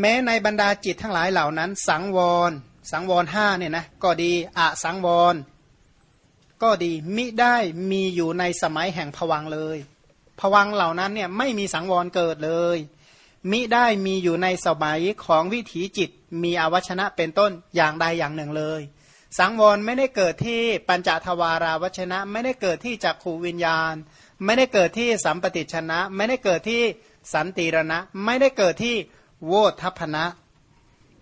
แม้ในบรรดาจิตทั้งหลายเหล่านั้น สังวร สังวรห้าเนี่ยนะก็ดีอะสังวร ก็ดีมิได้มีอยู่ในสมัยแห่งผวังเลยผวังเหล่านั้นเนี่ยไม่มีสังวรเกิดเลย มิได้มีอยู่ในสมัยของวิถีจิตมีอวัชนะเป็นต้นอย่างใดอย่างหนึ่งเลย สังวรไม่ได้เกิดที่ปัญจทวาราวัชนะ ไม่ได้เกิดที่จักขูวิญญาณ ไม่ได้เกิดที่สัมปติชนะ ไม่ได้เกิดที่สันติรณะ ไม่ได้เกิดที่ โวทัพนะ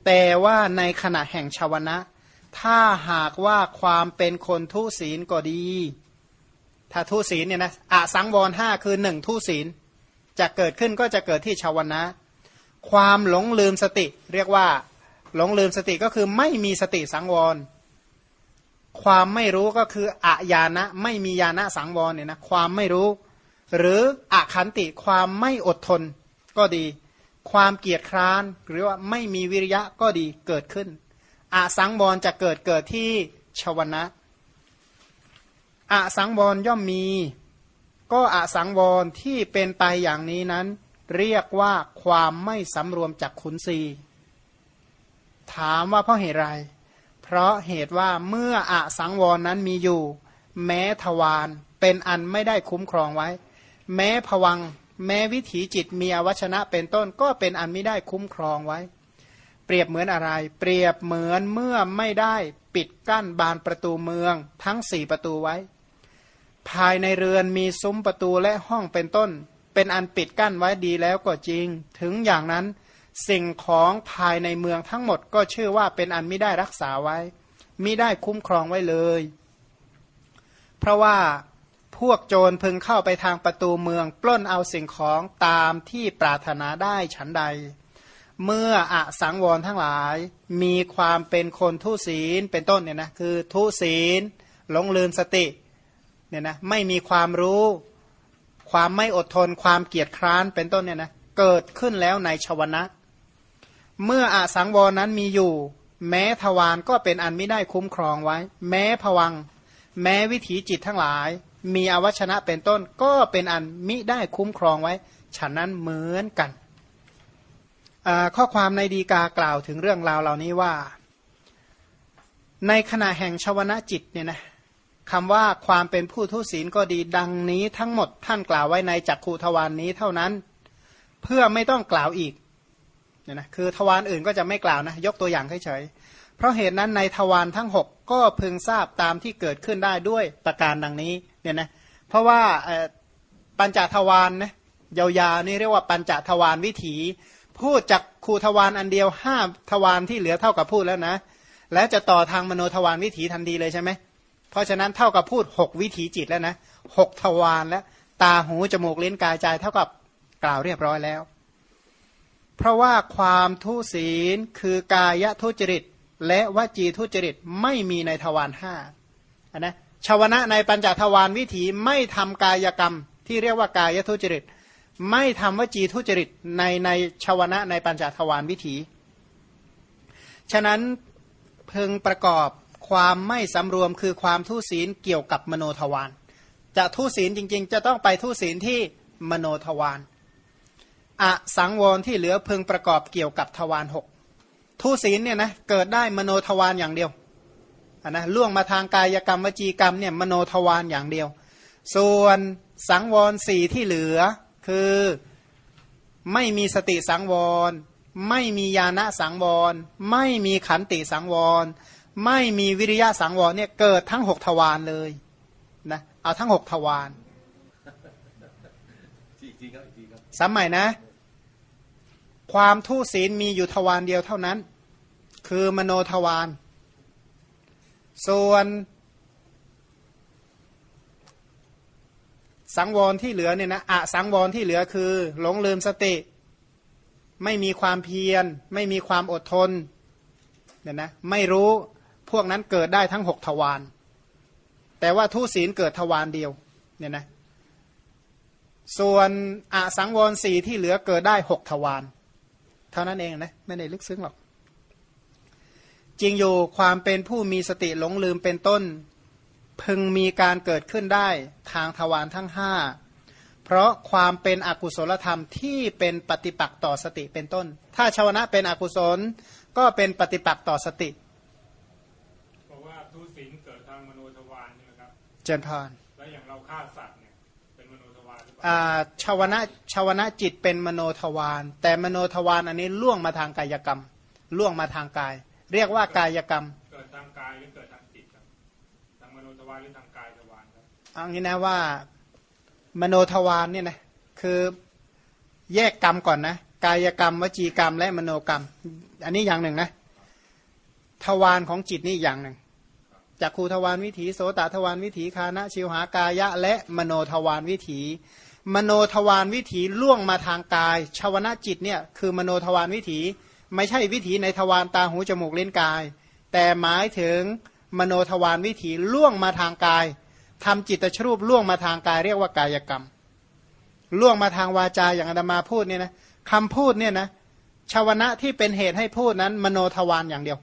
แต่ว่าในขณะแห่งชาวนะ ถ้าหากว่าความเป็นคนทุศีลก็ดี ถ้าทุศีลเนี่ยนะอะสังวรห้าคือหนึ่งทุศีล จะเกิดขึ้นก็จะเกิดที่ชาวนะ ความหลงลืมสติ เรียกว่าหลงลืมสติก็คือไม่มีสติสังวร ความไม่รู้ก็คืออะยานะ ไม่มียานะสังวรเนี่ยนะความไม่รู้ หรืออะขันติความไม่อดทนก็ดี ความเกียจคร้าน หรือว่าไม่มีวิริยะก็ดีเกิดขึ้นอาสังวรจะเกิดเกิดที่ชวนะอาสังวรย่อมมี ก็อาสังวรที่เป็นไปอย่างนี้นั้น เรียกว่าความไม่สำรวมจากขุนศีถามว่าเพราะเหตุไร เพราะเหตุว่าเมื่ออาสังวรนั้นมีอยู่ แม้ทวารเป็นอันไม่ได้คุ้มครองไว้ แม้ผวัง แม้วิถีจิตมีอวชนะเป็นต้นก็เป็นอันไม่ได้คุ้มครองไว้ เปรียบเหมือนอะไร เปรียบเหมือนเมื่อไม่ได้ปิดกั้นบานประตูเมืองทั้งสี่ประตูไว้ ภายในเรือนมีซุ้มประตูและห้องเป็นต้น เป็นอันปิดกั้นไว้ดีแล้วก็จริง ถึงอย่างนั้นสิ่งของภายในเมืองทั้งหมดก็ชื่อว่าเป็นอันไม่ได้รักษาไว้มิได้คุ้มครองไว้เลย เพราะว่า พวกโจรพึงเข้าไปทางประตูเมือง ปล้นเอาสิ่งของตามที่ปรารถนาได้ฉันใด เมื่ออสังวรทั้งหลาย มีความเป็นคนทุศีลเป็นต้นเนี่ยนะคือทุศีลหลงลืมสติเนี่ยนะไม่มีความรู้ ความไม่อดทน ความเกียจคร้านเป็นต้นเนี่ยนะเกิดขึ้นแล้วในชวนะ เมื่ออสังวรนั้นมีอยู่ แม้ทวารก็เป็นอันไม่ได้คุ้มครองไว้ แม้ผวัง แม้วิถีจิตทั้งหลาย มีอวชนะเป็นต้น ก็เป็นอันมิได้คุ้มครองไว้ ฉะนั้นเหมือนกัน ข้อความในดีกากล่าวถึงเรื่องราวเหล่านี้ว่า ในขณะแห่งชวนะจิตเนี่ยนะคำว่าความเป็นผู้ทุศีลก็ดีดังนี้ทั้งหมดท่านกล่าวไว้ในจักคูทวานนี้เท่านั้น เพื่อไม่ต้องกล่าวอีกเนี่ยนะคือทวารอื่นก็จะไม่กล่าวนะ ยกตัวอย่างเฉยๆเพราะเหตุนั้นในทวารทั้ง 6 ก็พึงทราบตามที่เกิดขึ้นได้ด้วยประการดังนี้ เนี่ยนะเพราะว่าปัญจทวารนะยาวๆนี่เรียกว่าปัญจทวารวิถี พูดจากคูทวารอันเดียวห้าทวารที่เหลือเท่ากับพูดแล้วนะ แล้วจะต่อทางมโนทวารวิถีทันทีเลยใช่ไหมเพราะฉะนั้นเท่ากับพูดหกวิถีจิตแล้วนะหกทวารแล้วตาหูจมูกลิ้นกายใจเท่ากับกล่าวเรียบร้อยแล้ว เพราะว่าความทุศีลคือกายทุจริต และวจีทุจริตไม่มีในทวารห้านะ ชาวนะในปัญจทวารวิถีไม่ทำกายกรรม ที่เรียกว่ากายทุจริต ไม่ทำวจีทุจริตในในชาวนะในปัญจทวารวิถี ฉะนั้นพึงประกอบความไม่สำรวมคือความทุศีลเกี่ยวกับมโนทวารจะทุศีลจริง ๆ จะต้องไปทุศีลที่มโนทวารอสังวรที่เหลือพึงประกอบเกี่ยวกับทวารหกทุศีลเนี่ยนะเกิดได้มโนทวารอย่างเดียว นะล่วงมาทางกายกรรมวจีกรรมเนี่ยมโนทวารอย่างเดียว ส่วนสังวรสี่ที่เหลือ คือไม่มีสติสังวร ไม่มีญาณสังวร ไม่มีขันติสังวร ไม่มีวิริยะสังวรเนี่ยเกิดทั้งหกทวารเลยนะเอาทั้งหกทวารสมัยนะ ความทุศีลมีอยู่ทวารเดียวเท่านั้น คือมโนทวาร ส่วนสังวรที่เหลือเนี่ยนะอะสังวรที่เหลือคือ หลงลืมสติ ไม่มีความเพียร ไม่มีความอดทนเนี่ยนะไม่รู้พวกนั้นเกิดได้ทั้งหกทวารแต่ว่าทุศีลเกิดทวารเดียวเนี่ยนะส่วนอะสังวรสีที่เหลือเกิดได้หกทวารเท่านั้นเองนะไม่ได้ลึกซึ้งหรอก จริงอยู่ความเป็นผู้มีสติหลงลืมเป็นต้น พึงมีการเกิดขึ้นได้ทางทวารทั้งห้าเพราะความเป็นอกุศลธรรมที่เป็นปฏิปักษ์ต่อสติเป็นต้น ถ้าชวนะเป็นอกุศลก็เป็นปฏิปักษ์ต่อสติเพราะว่าทุศีลเกิดทางมโนทวารใช่ไหมครับเจริญพรแล้วอย่างเราฆ่าสัตว์เนี่ยเป็นมโนทวารหรือเปล่าอ่าชาวนะชาวนะจิตเป็นมโนทวารแต่มโนทวารอันนี้ล่วงมาทางกายกรรม ล่วงมาทางกาย เรียกว่ากายกรรม เกิดทางกายหรือเกิดทางจิตครับทางมโนทวารหรือทางกายทวารครับเอางี้นะว่ามโนทวารเนี่ยนะคือแยกกรรมก่อนนะกายกรรม วจีกรรม และมโนกรรม อันนี้อย่างหนึ่งนะทวารของจิตนี่อย่างหนึ่งจักขุทวารวิถีโสตทวารวิถีฆานะชิวหากายะ และมโนทวารวิถี มโนทวารวิถีล่วงมาทางกายชวนะจิตเนี่ยคือมโนทวารวิถี ไม่ใช่วิถีในทวารตาหูจมูกเล่นกาย แต่หมายถึงมโนทวารวิถีล่วงมาทางกายทำจิตตชรูปล่วงมาทางกายเรียกว่ากายกรรม ล่วงมาทางวาจาอย่างอาตมาพูดเนี่ยนะคำพูดเนี่ยนะชาวนะที่เป็นเหตุให้พูดนั้น มโนทวารอย่างเดียว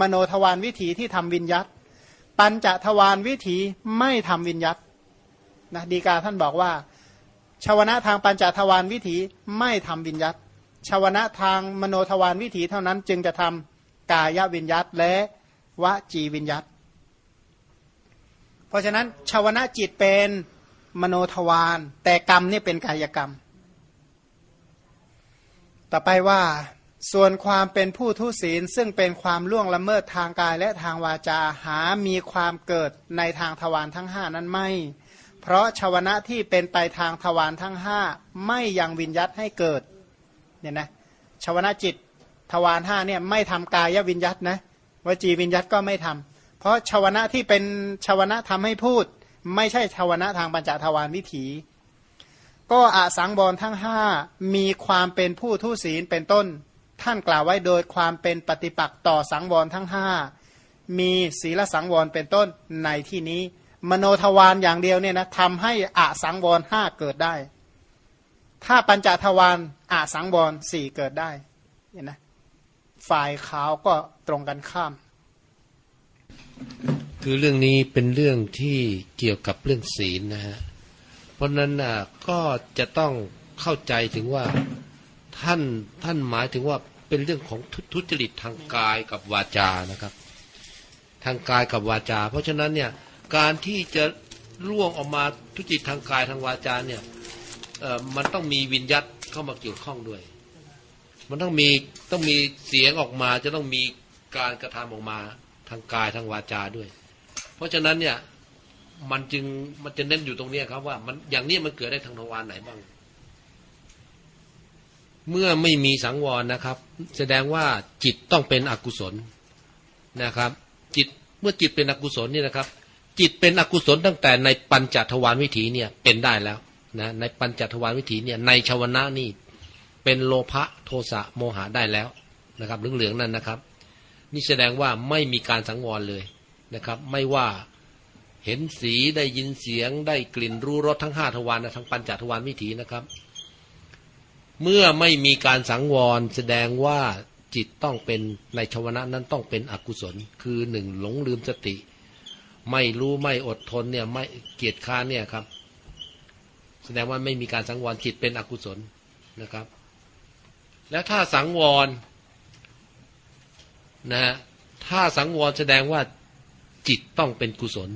มโนทวารวิถีที่ทำวิญยัตปัญจทวารวิถีไม่ทำวิญยัตนะดีกาท่านบอกว่าชาวนะทางปัญจทวารวิถีไม่ทำวิญยัต ชาวนะทางมโนทวารวิถีเท่านั้นจึงจะทำกายวิญยัตและวจีวิญยัตเพราะฉะนั้นชาวนะจิตเป็นมโนทวารแต่กรรมนี่เป็นกายกรรม ต่อไปว่าส่วนความเป็นผู้ทุศีลซึ่งเป็นความล่วงละเมิดทางกายและทางวาจาหามีความเกิดในทางทวารทั้งห้านั้นไม่ เพราะชาวนะที่เป็นไปทางทวารทั้งห้าไม่ยังวิญยัตให้เกิด เนี่ยนะชาวนะจิตทวารห้าเนี่ยไม่ทำกายวิญยัตนะวจีวิญยัตก็ไม่ทำเพราะชาวนะที่เป็นชาวนะทำให้พูด ไม่ใช่ชาวนะทางปัญจทวารวิถี ก็อาสังบอลทั้งห้ามีความเป็นผู้ทุศีลเป็นต้น ท่านกล่าวไว้โดยความเป็นปฏิปักษ์ต่อสังวรทั้งห้ามีศีลสังวรเป็นต้นในที่นี้ มโนทวารอย่างเดียวเนี่ยนะทำให้อาสังวรห้าเกิดได้ ถ้าปัญจทวารอาสังวรสี่เกิดได้เห็นนะฝ่ายขาวก็ตรงกันข้าม คือเรื่องนี้เป็นเรื่องที่เกี่ยวกับเรื่องศีลนะฮะ เพราะนั้นน่ะก็จะต้องเข้าใจถึงว่าท่านท่านหมายถึงว่าเป็นเรื่องของทุทุจริตทางกายกับวาจานะครับ ทางกายกับวาจา เพราะฉะนั้นเนี่ยการที่จะล่วงออกมาทุจริตทางกายทางวาจาเนี่ย มันต้องมีวิญญัตเข้ามาเกี่ยวข้องด้วย มันต้องมีต้องมีเสียงออกมา จะต้องมีการกระทำออกมาทางกายทางวาจาด้วย เพราะฉะนั้นเนี่ยมันจึงมันจะเน้นอยู่ตรงนี้ครับว่ามันอย่างนี้มันเกิดได้ทางทวารไหนบ้าง เมื่อไม่มีสังวรนะครับ แสดงว่าจิตต้องเป็นอกุศลนะครับ จิตเมื่อจิตเป็นอกุศลนี่นะครับ จิตเป็นอกุศลตั้งแต่ในปัญจทวารวิถีเนี่ยเป็นได้แล้ว นะในปัญจทวารวิถีเนี่ยในชาวนะนี่เป็นโลภะโทสะโมหะได้แล้วนะครับเหลืองๆนั่นนะครับ นี่แสดงว่าไม่มีการสังวรเลยนะครับ ไม่ว่าเห็นสีได้ยินเสียงได้กลิ่นรู้รสทั้งห้าทวารนะทั้งปัญจทวารวิถีนะครับ เมื่อไม่มีการสังวรแสดงว่าจิตต้องเป็นในชวนะนั้นต้องเป็นอกุศล คือหนึ่งหลงลืมสติ ไม่รู้ไม่อดทนเนี่ยไม่เกียจค้านเนี่ยครับ แสดงว่าไม่มีการสังวรจิตเป็นอกุศลนะครับ แล้วถ้าสังวรนะฮะถ้าสังวรแสดงว่าจิตต้องเป็นกุศล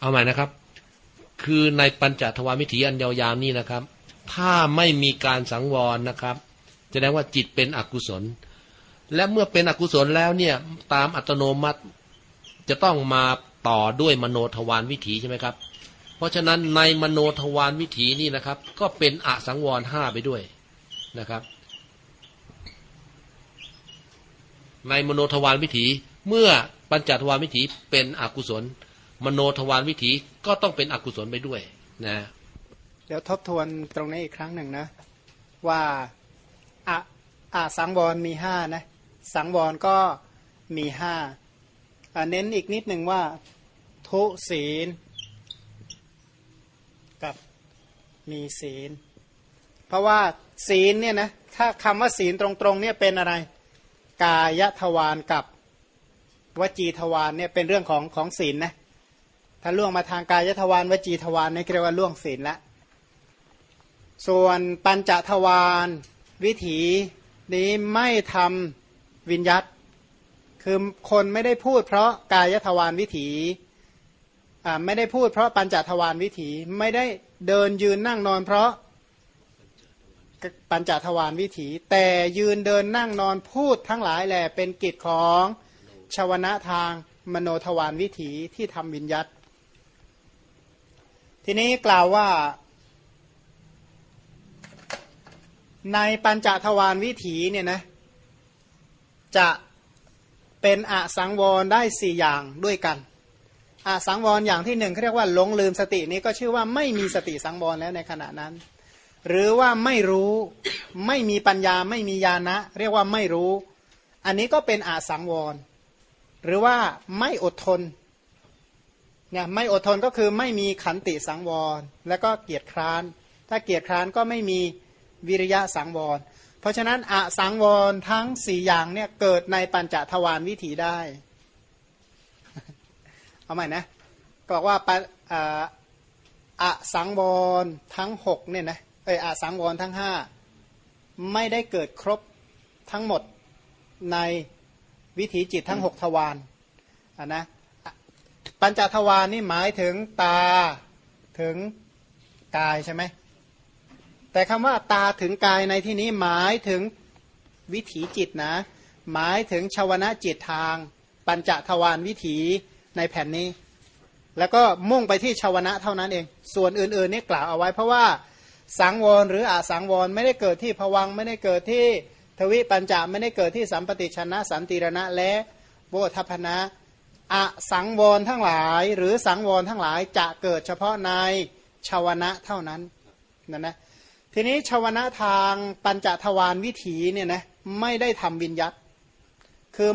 เอาใหม่นะครับ คือในปัญจทวารวิถีอันยาวๆนี่นะครับ ถ้าไม่มีการสังวรนะครับแสดงว่าจิตเป็นอกุศล และเมื่อเป็นอกุศลแล้วเนี่ยตามอัตโนมัติจะต้องมา ต่อด้วยมโนทวารวิถีใช่ไหมครับ เพราะฉะนั้นในมโนทวารวิถีนี่นะครับ ก็เป็นอสังวรห้าไปด้วยนะครับ ในมโนทวารวิถีเมื่อปัญจทวารวิถีเป็นอกุศล มโนทวารวิถีก็ต้องเป็นอกุศลไปด้วยนะเดี๋ยวทบทวนตรงนี้อีกครั้งหนึ่งนะ ว่าอะอะสังวรมีห้านะ สังวรก็มีห้าเน้นอีกนิดหนึ่งว่า ทุศีล กับมีศีล เพราะว่าศีลเนี่ยนะถ้าคำว่าศีลตรงๆเนี่ยเป็นอะไร กายทวารกับวจีทวารเนี่ยเป็นเรื่องของของศีลนะถ้าล่วงมาทางกายทวารวจีทวารนี่เรียกว่าล่วงศีลละส่วนปัญจทวารวิถีนี้ไม่ทำวิญยัตคือคนไม่ได้พูดเพราะกายทวารวิถี ไม่ได้พูดเพราะปัญจทวารวิถีไม่ได้เดินยืนนั่งนอนเพราะปัญจทวารวิถี แต่ยืนเดินนั่งนอนพูดทั้งหลายแหละเป็นกิจของชวนะทางมโนทวารวิถีที่ทำวิญยัตทีนี้กล่าวว่า ในปัญจทวารวิถีเนี่ยนะจะเป็นอสังวรได้สี่อย่างด้วยกัน สังวรอย่างที่หนึ่งเขาเรียกว่าหลงลืมสตินี้ก็ชื่อว่าไม่มีสติสังวรแล้วในขณะนั้น หรือว่าไม่รู้ไม่มีปัญญาไม่มีญาณะ เรียกว่าไม่รู้ อันนี้ก็เป็นอาสังวร หรือว่าไม่อดทนเนี่ยไม่อดทนก็คือไม่มีขันติสังวร แล้วก็เกียรติคร้าน ถ้าเกียรติคร้านก็ไม่มีวิริยะสังวร เพราะฉะนั้นอสังวรทั้งสี่อย่างเนี่ยเกิดในปัญจทวารวิถีได้ เอาใหม่นะบอกว่าอะสังวรทั้งหกเนี่ยนะเอออะสังวรทั้งห้าไม่ได้เกิดครบทั้งหมดในวิถีจิตทั้งหกทวารอะนะปัญจทวารนี่หมายถึงตาถึงกายใช่ไหมแต่คำว่าตาถึงกายในที่นี้หมายถึงวิถีจิตนะ หมายถึงชาวนะจิตทาง ปัญจทวารวิถี ในแผ่นนี้ แล้วก็มุ่งไปที่ชาวนะเท่านั้นเอง ส่วนอื่นๆนี่กล่าวเอาไว้ เพราะว่าสังวรหรืออาสังวรไม่ได้เกิดที่ผวังไม่ได้เกิดที่ทวิปัญจไม่ได้เกิดที่สัมปติชนะ สันติรณะและโบทัพนะอะสังวรทั้งหลาย หรือสังวรทั้งหลายจะเกิดเฉพาะในชาวนะเท่านั้นนั่นนะทีนี้ชาวนะทางปัญจทวารวิถีเนี่ยนะไม่ได้ทำวิญญัตคือ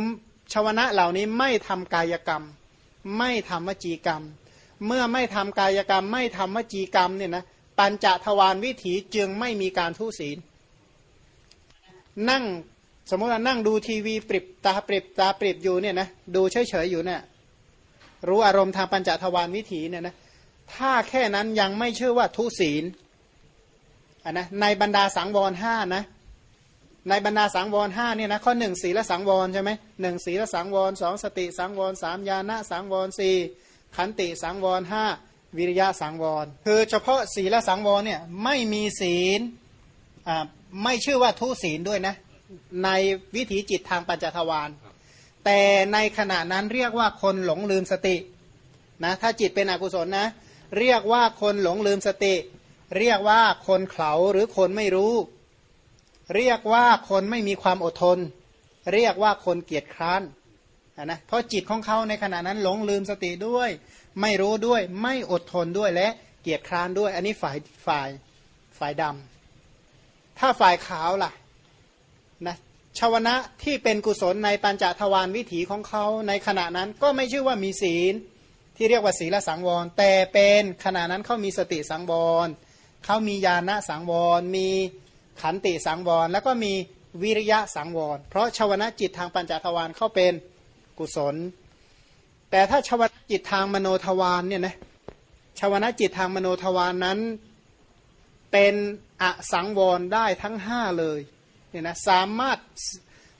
ชาวนะเหล่านี้ไม่ทำกายกรรม ไม่ทำวจีกรรม เมื่อไม่ทำกายกรรม ไม่ทำวจีกรรมเนี่ยนะปัญจทวารวิถีจึงไม่มีการทุศีล นั่งสมมติว่านั่งดูทีวีปริบตาปริบตาปริบอยู่เนี่ยนะดูเฉยเฉยอยู่เนี่ยรู้อารมณ์ทางปัญจทวารวิถีเนี่ยนะถ้าแค่นั้นยังไม่เชื่อว่าทุศีลอะนะในบรรดาสังวรห้านะ ในบรรดาสังวรห้าเนี่ยนะข้อหนึ่งศีลสังวรใช่ไหมหนึ่งศีลสังวรสองสติสังวรสามญาณสังวรสี่ขันติสังวรห้าวิริยะสังวร คือเฉพาะศีลสังวรเนี่ยไม่มีศีลอ่าไม่ชื่อว่าทุศีลด้วยนะ ในวิถีจิตทางปัญจทวารแต่ในขณะนั้นเรียกว่าคนหลงลืมสตินะถ้าจิตเป็นอกุศลนะ เรียกว่าคนหลงลืมสติ เรียกว่าคนเขาหรือคนไม่รู้ เรียกว่าคนไม่มีความอดทน เรียกว่าคนเกียจคร้านนะเพราะจิตของเขาในขณะนั้นหลงลืมสติด้วย ไม่รู้ด้วยไม่อดทนด้วยและเกียจคร้านด้วย อันนี้ฝ่ายฝ่ายฝ่ายดำถ้าฝ่ายขาวล่ะนะชาวนะที่เป็นกุศลในปัญจทวารวิถีของเขาในขณะนั้นก็ไม่ชื่อว่ามีศีล ที่เรียกว่าศีลสังวร แต่เป็นขณะนั้นเขามีสติสังวรเขามีญาณสังวรมี ขันติสังวร แล้วก็มีวิริยะสังวร เพราะชาวนะจิตทางปัญจทวารเข้าเป็นกุศล แต่ถ้าชาวนะจิตทางมโนทวารเนี่ยนะชาวนะจิตทางมโนทวารนนั้นเป็นอสังวรได้ทั้งห้าเลยเนี่ยนะสามารถ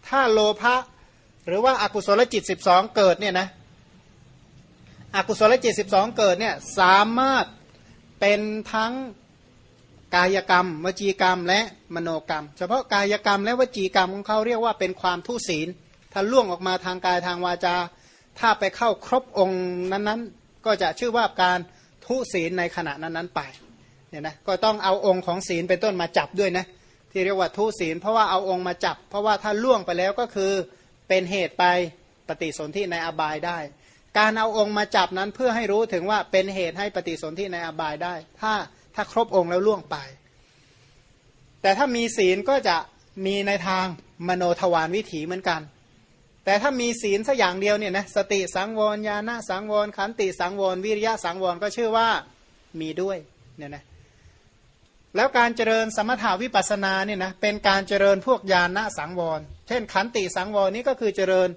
ถ้าโลภะหรือว่าอากุศลจิตสิบสองเกิดเนี่ยนะอกุศลจิตสิบสองเกิดเนี่ยสามารถเป็นทั้ง กายกรรม วจีกรรมและมโนกรรม เฉพาะกายกรรมและวจีกรรมของเขาเรียกว่าเป็นความทุศีล ถ้าล่วงออกมาทางกายทางวาจา ถ้าไปเข้าครบองค์นั้นๆ ก็จะชื่อว่าการทุศีลในขณะนั้นๆไปเนี่ยนะก็ต้องเอาองค์ของศีลเป็นต้นมาจับด้วยนะที่เรียกว่าทุศีล เพราะว่าเอาองค์มาจับ เพราะว่าถ้าล่วงไปแล้วก็คือเป็นเหตุไปปฏิสนธิในอบายได้ การเอาองค์มาจับนั้นเพื่อให้รู้ถึงว่าเป็นเหตุให้ปฏิสนธิในอบายได้ ถ้า ถ้าครบองค์แล้วล่วงไป แต่ถ้ามีศีลก็จะมีในทางมโนทวารวิถีเหมือนกัน แต่ถ้ามีศีลสักอย่างเดียวเนี่ยนะสติสังวรญาณสังวรขันติสังวรวิริยะสังวรก็ชื่อว่ามีด้วยเนี่ยนะแล้วการเจริญสมถาวิปัสนาเนี่ยนะเป็นการเจริญพวกญาณสังวร เช่น ขันติสังวรนี้ก็คือเจริญ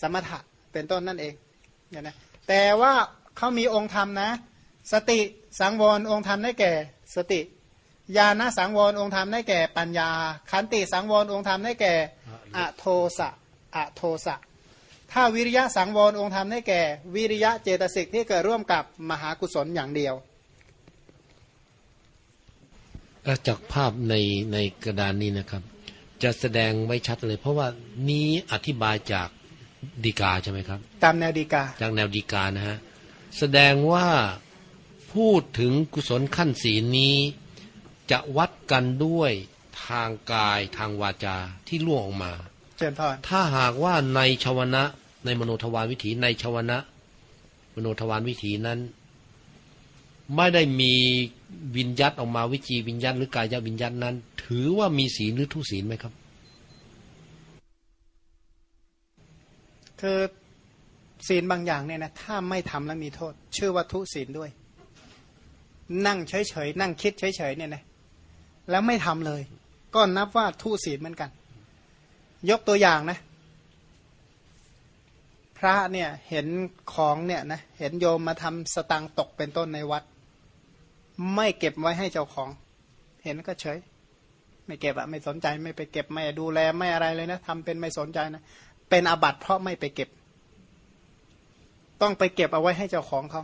สมถะเป็นต้นนั่นเองเนี่ยนะแต่ว่าเขามีองค์ธรรมนะ สติ สังวรองค์ธรรมได้แก่ สติญาณสังวรองค์ธรรมได้แก่ปัญญา ขันติสังวรองค์ธรรมได้แก่อโทสะอโทสะถ้าวิริยะสังวรองค์ธรรมได้แก่ วิริยะเจตสิกที่เกิดร่วมกับมหากุศลอย่างเดียวแล้วจากภาพในในกระดานนี้นะครับ จะแสดงไว้ชัดเลย เพราะว่านี้อธิบายจากดีกาใช่ไหมครับ ตามแนวดีกาจากแนวดีกานะฮะแสดงว่า พูดถึงกุศลขั้นสีลนี้ จะวัดกันด้วยทางกายทางวาจาที่ล่วงออกมาเชิญพรถ้าหากว่าในชวนะ ในมโนทวารวิถีในชวนะ มโนทวารวิถีนั้น ไม่ได้มีวิญญัตออกมาวิจีวิญญัตหรือกายวิญญัตนั้น ถือว่ามีศีลหรือทุศีลไหมครับ คือศีลบางอย่างเนี่ยนะถ้าไม่ทำแล้วมีโทษ ชื่อว่าทุศีลด้วย นั่งเฉยๆนั่งคิดเฉยๆเนี่ยนะแล้วไม่ทำเลย ก็นับว่าทุศีลเหมือนกัน ยกตัวอย่างนะ พระเนี่ยเห็นของเนี่ยนะเห็นโยมมาทำสตังตกเป็นต้นในวัด ไม่เก็บไว้ให้เจ้าของ เห็นก็เฉย ไม่เก็บอะไม่สนใจไม่ไปเก็บไม่ดูแลไม่อะไรเลยนะทำเป็นไม่สนใจนะเป็นอาบัติเพราะไม่ไปเก็บ ต้องไปเก็บเอาไว้ให้เจ้าของเขา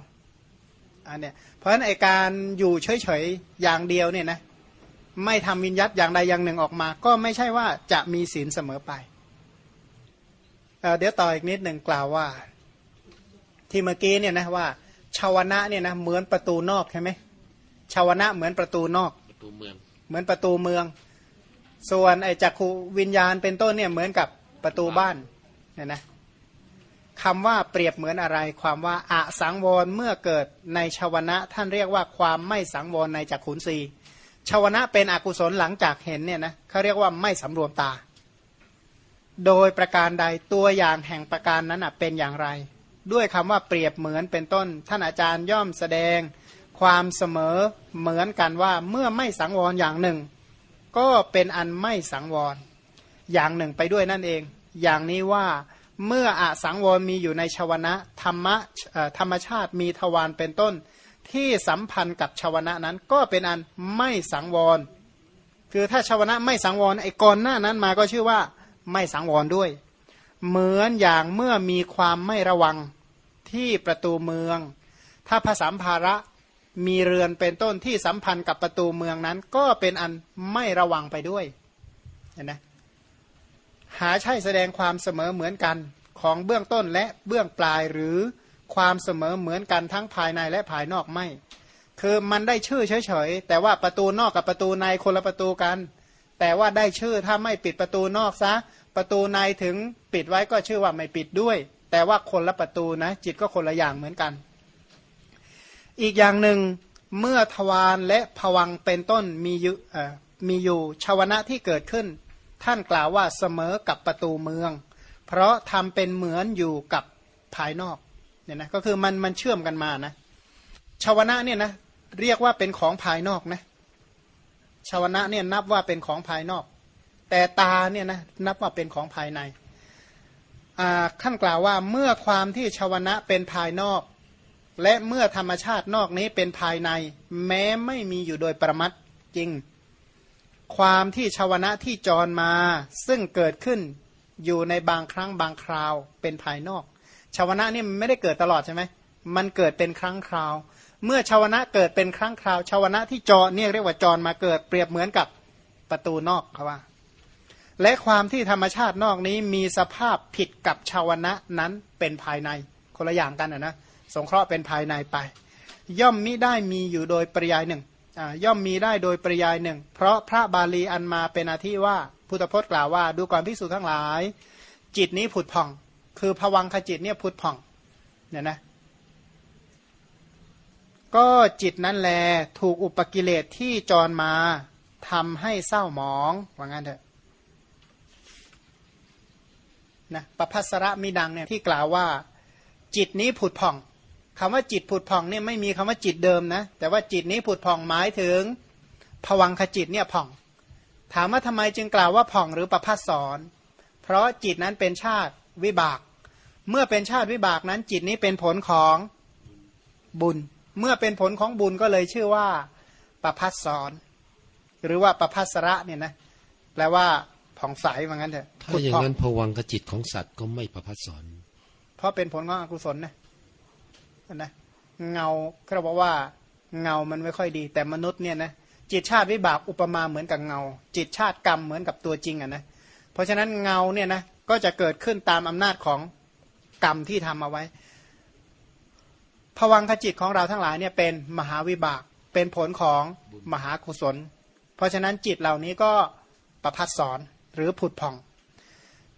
อันเนี้ยเพราะฉะนั้นไอการอยู่เฉยๆอย่างเดียวเนี่ยนะไม่ทำวิญญัตอย่างใดอย่างหนึ่งออกมา ก็ไม่ใช่ว่าจะมีศีลเสมอไปเเดี๋ยวต่ออีกนิดหนึ่งกล่าวว่า ที่เมื่อกี้เนี่ยนะว่าชาวนะเนี่ยนะเหมือนประตูนอกใช่ไหมชาวนะเหมือนประตูนอกประตูเมือง เหมือนประตูเมือง ส่วนไอ้จักขูวิญญาณเป็นต้นเนี่ยเหมือนกับประตูบ้านเนี่ยนะ คำว่าเปรียบเหมือนอะไร ความว่าอะสังวรเมื่อเกิดในชาวนะท่านเรียกว่าความไม่สังวรในจักขุนสีชาวนะเป็นอกุศลหลังจากเห็นเนี่ยนะเขาเรียกว่าไม่สำรวมตา โดยประการใดตัวอย่างแห่งประการนั้นเป็นอย่างไร ด้วยคำว่าเปรียบเหมือนเป็นต้น ท่านอาจารย์ย่อมแสดง ความเสมอเหมือนกันว่าเมื่อไม่สังวรอย่างหนึ่ง ก็เป็นอันไม่สังวร อย่างหนึ่งไปด้วยนั่นเอง อย่างนี้ว่า เมื่ออสังวรมีอยู่ในชวนะธรรมะธรรมชาติมีทวารเป็นต้น ที่สัมพันธ์กับชวนะนั้นก็เป็นอันไม่สังวร คือถ้าชวนะไม่สังวรไอ้ก่อนหน้านั้นมาก็ชื่อว่าไม่สังวรด้วย เหมือนอย่างเมื่อมีความไม่ระวังที่ประตูเมือง ถ้าภาษาภาระมีเรือนเป็นต้นที่สัมพันธ์กับประตูเมืองนั้น ก็เป็นอันไม่ระวังไปด้วยเห็นไหม หาใช่แสดงความเสมอเหมือนกันของเบื้องต้นและเบื้องปลายหรือความเสมอเหมือนกันทั้งภายในและภายนอกไม่ คือมันได้ชื่อเฉยๆแต่ว่าประตูนอกกับประตูในคนละประตูกัน แต่ว่าได้ชื่อถ้าไม่ปิดประตูนอกซะ ประตูในถึงปิดไว้ก็ชื่อว่าไม่ปิดด้วย แต่ว่าคนละประตูนะจิตก็คนละอย่างเหมือนกัน อีกอย่างหนึ่งเมื่อทวารและผวังเป็นต้นมีอยู่มีอยู่ชาวนะที่เกิดขึ้น ท่านกล่าวว่าเสมอกับประตูเมือง เพราะทำเป็นเหมือนอยู่กับภายนอกเนี่ยนะก็คือมันมันเชื่อมกันมานะชาวนะเนี่ยนะเรียกว่าเป็นของภายนอกนะชาวนะเนี่ยนับว่าเป็นของภายนอก แต่ตาเนี่ยนะนับว่าเป็นของภายในขั้นกล่าวว่าเมื่อความที่ชาวนะเป็นภายนอก และเมื่อธรรมชาตินอกนี้เป็นภายใน แม้ไม่มีอยู่โดยประมัดจริง ความที่ชาวนะที่จรมา ซึ่งเกิดขึ้นอยู่ในบางครั้งบางคราวเป็นภายนอก ชาวนะนี่มันไม่ได้เกิดตลอดใช่ไหมมันเกิดเป็นครั้งคราว เมื่อชาวนะเกิดเป็นครั้งคราว ชาวนะที่จรเนี่ยเรียกว่าจรมาเกิดเปรียบเหมือนกับประตูนอกเขาว่า และความที่ธรรมชาตินอกนี้มีสภาพผิดกับชาวนะนั้นเป็นภายในคนละอย่างกันนะนะสงเคราะห์เป็นภายในไป ย่อมมิได้มีอยู่โดยปริยายหนึ่ง ย่อมมีได้โดยปริยายหนึ่ง เพราะพระบาลีอันมาเป็นอาทิว่าพุทธพจน์กล่าวว่า ดูก่อนพิสูจทั้งหลาย จิตนี้ผุดผ่อง คือผวังขจิตเนี่ยผุดผ่องเนี่ยนะก็จิตนั้นแลถูกอุปกิเลสที่จรมาทำให้เศร้าหมองว่างั้นเถอะนะประพัสระมีดังเนี่ยที่กล่าวว่า จิตนี้ผุดผ่อง คำว่าจิตผุดผ่องเนี่ยไม่มีคำว่าจิตเดิมนะ แต่ว่าจิตนี้ผุดผ่องหมายถึงผวังขจิตเนี่ยผ่อง ถามว่าทำไมจึงกล่าวว่าผ่องหรือประพัสสอนเพราะจิตนั้นเป็นชาติวิบาก เมื่อเป็นชาติวิบากนั้นจิตนี้เป็นผลของบุญ เมื่อเป็นผลของบุญก็เลยชื่อว่าประพัสสอนหรือว่าประพัสระเนี่ยนะแปลว่าผ่องใสว่างั้นเถอะถ้าอย่างนั้นผวังขจิตของสัตว์ก็ไม่ประพัดสอนเพราะเป็นผลของอกุศลนะ นะเงาเขาบอกว่าเงามันไม่ค่อยดี แต่มนุษย์เนี่ยนะจิตชาติวิบากอุปมาเหมือนกับเงา จิตชาติกรรมเหมือนกับตัวจริงอะนะเพราะฉะนั้นเงาเนี่ยนะก็จะเกิดขึ้นตามอำนาจของกรรมที่ทำเอาไว้ผวังขจิตของเราทั้งหลายเนี่ยเป็นมหาวิบากเป็นผลของมหากุศล เพราะฉะนั้นจิตเหล่านี้ก็ประพัดสอนหรือผุดผ่อง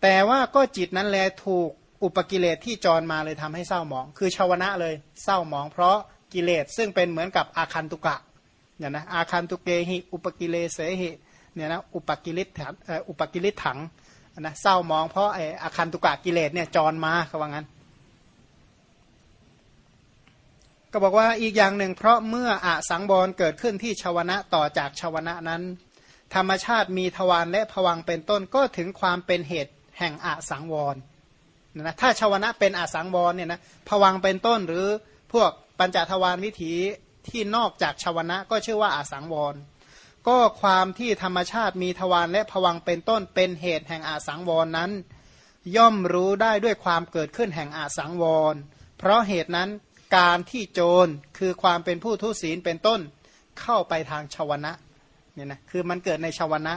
แต่ว่าก็จิตนั้นแลถูก อุปกิเลสที่จรมาเลยทำให้เศร้าหมอง คือชาวนะเลยเศร้าหมอง เพราะกิเลสซึ่งเป็นเหมือนกับอาคันตุกะเนี่ยนะอาคันตุเกหิ อุปกิเลเสหิเนี่ยนะอุปกิริถังอุปกิริถังนะเศร้ามองเพราะไออาคันตุกะกิเลสเนี่ยจรมาเขาว่างั้น ก็บอกว่าอีกอย่างหนึ่ง เพราะเมื่ออสังบอลเกิดขึ้นที่ชาวนะต่อจากชาวนะนั้น ธรรมชาติมีทวารและผวังเป็นต้นก็ถึงความเป็นเหตุแห่งอสังวร นะถ้าชาวนะเป็นอาสังวรเนี่ยนะผวังเป็นต้นหรือพวกปัญจทวารวิถีที่นอกจากชาวนะก็ชื่อว่าอาสังวร ก็ความที่ธรรมชาติมีทวารและผวังเป็นต้นเป็นเหตุแห่งอาสังวรนั้น ย่อมรู้ได้ด้วยความเกิดขึ้นแห่งอาสังวร เพราะเหตุนั้นการที่โจรคือความเป็นผู้ทุศีลเป็นต้นเข้าไปทางชาวนะเนี่ยนะคือมันเกิดในชาวนะ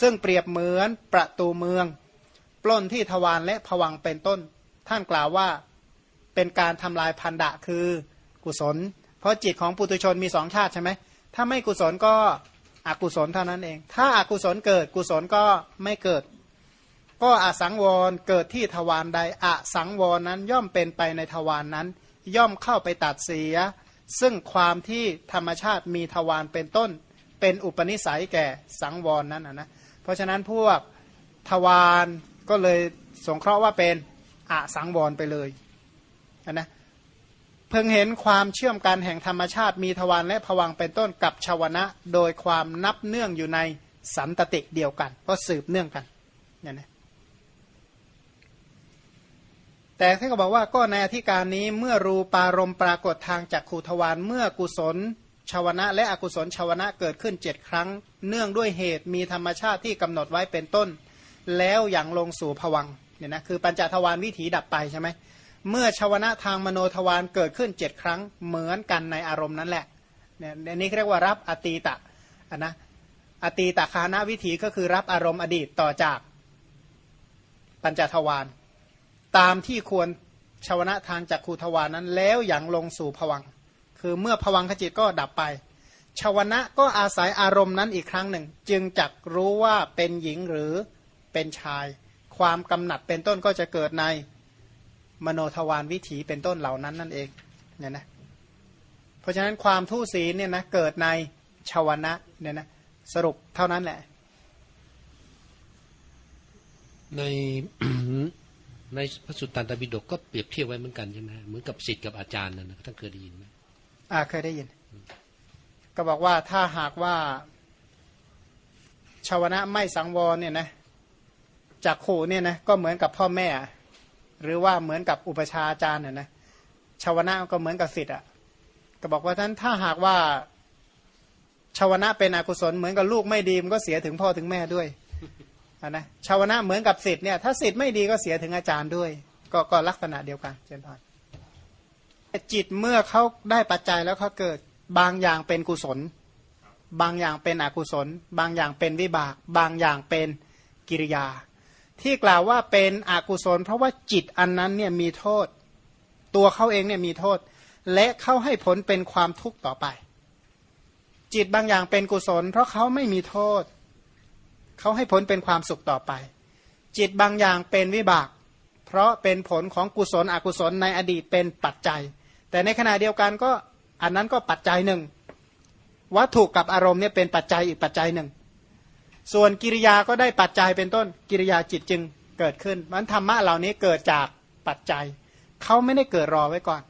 ซึ่งเปรียบเหมือนประตูเมือง ปล้นที่ทวารและผวังเป็นต้น ท่านกล่าวว่าเป็นการทำลายพันดะคือกุศล เพราะจิตของปุถุชนมีสองชาติใช่ไหมถ้าไม่กุศลก็อกุศลเท่านั้นเอง ถ้าอากุศลเกิดกุศลก็ไม่เกิด ก็อสังวรเกิดที่ทวารใดอสังวรนั้นย่อมเป็นไปในทวารนนั้น ย่อมเข้าไปตัดเสีย ซึ่งความที่ธรรมชาติมีทวารเป็นต้น เป็นอุปนิสัยแก่สังวรนั้นนะเพราะฉะนั้นพวกทวาร ก็เลยสงเคราะห์ว่าเป็นอสังวรไปเลยนะเพิ่งเห็นความเชื่อมกันแห่งธรรมชาติมีทวารและผวังเป็นต้นกับชาวนะ โดยความนับเนื่องอยู่ในสันตติเดียวกันก็สืบเนื่องกันเนี่ยนะแต่ท่านก็บอกว่าก็ในอธิการนี้เมื่อรูปารมณ์ปรากฏทางจากขูทวารเมื่อกุศลชาวนะ และอกุศลชาวนะเกิดขึ้นเจ็ดครั้ง เนื่องด้วยเหตุมีธรรมชาติที่กำหนดไว้เป็นต้น แล้วอย่างลงสู่ผวังเนี่ยนะคือปัญจทวารวิถีดับไปใช่ไหมเมื่อชาวนะทางมโนทวารเกิดขึ้นเจ็ดครั้งเหมือนกันในอารมณ์นั้นแหละเนี่ยนนี้เรียกว่ารับอตีตะนะอตีตะคานะวิถีก็คือรับอารมณ์อดีตต่อจากปัญจทวารตามที่ควรชาวนะทางจากคูทวารนั้น แล้วอย่างลงสู่ผวัง คือเมื่อผวังขจิตก็ดับไปชาวนะก็อาศัยอารมณ์นั้นอีกครั้งหนึ่ง จึงจักรู้ว่าเป็นหญิงหรือ เป็นชาย ความกำหนัดเป็นต้นก็จะเกิดในมโนทวารวิถีเป็นต้นเหล่านั้นนั่นเองเนี่ยนะเพราะฉะนั้นความทุศีลเนี่ยนะเกิดในชาวนะเนี่ยนะสรุปเท่านั้นแหละ ในในพระสุตตันตปิฎกก็เปรียบเทียบไว้เหมือนกันใช่ไหมเหมือนกับศิษย์กับอาจารย์นั่นนะท่านเคยได้ยินไหมอ่าเคยได้ยิน ก็บอกว่าถ้าหากว่าชาวนะไม่สังวรเนี่ยนะ จากขู่เนี่ยนะก็เหมือนกับพ่อแม่ หรือว่าเหมือนกับอุปชาอาจารย์เนี่ยนะชาวนะก็เหมือนกับศิษย์อะก็บอกว่าท่านถ้าหากว่าชาวนะเป็นอกุศลเหมือนกับลูกไม่ดีมันก็เสียถึงพ่อถึงแม่ด้วยนะชาวนะเหมือนกับศิษย์เนี่ยถ้าศิษย์ไม่ดีก็เสียถึงอาจารย์ด้วย ก็ก็ลักษณะเดียวกันเช่นกันจิตเมื่อเขาได้ปัจจัยแล้วเขาเกิดบางอย่างเป็นกุศล บางอย่างเป็นอกุศล บางอย่างเป็นวิบาก บางอย่างเป็นกิริยา ที่กล่าวว่าเป็นอกุศล เพราะว่าจิตอันนั้นเนี่ยมีโทษ ตัวเขาเองเนี่ยมีโทษ และเขาให้ผลเป็นความทุกข์ต่อไป จิตบางอย่างเป็นกุศล เพราะเขาไม่มีโทษ เขาให้ผลเป็นความสุขต่อไป จิตบางอย่างเป็นวิบาก เพราะเป็นผลของกุศลอกุศลในอดีตเป็นปัจจัย แต่ในขณะเดียวกันก็อันนั้นก็ปัจจัยหนึ่งวัตถุกับอารมณ์เนี่ยเป็นปัจจัยอีกปัจจัยหนึ่ง ส่วนกิริยาก็ได้ปัจจัยเป็นต้นกิริยาจิตจึงเกิดขึ้นมันธรรมะเหล่านี้เกิดจากปัจจัยเขาไม่ได้เกิดรอไว้ก่อน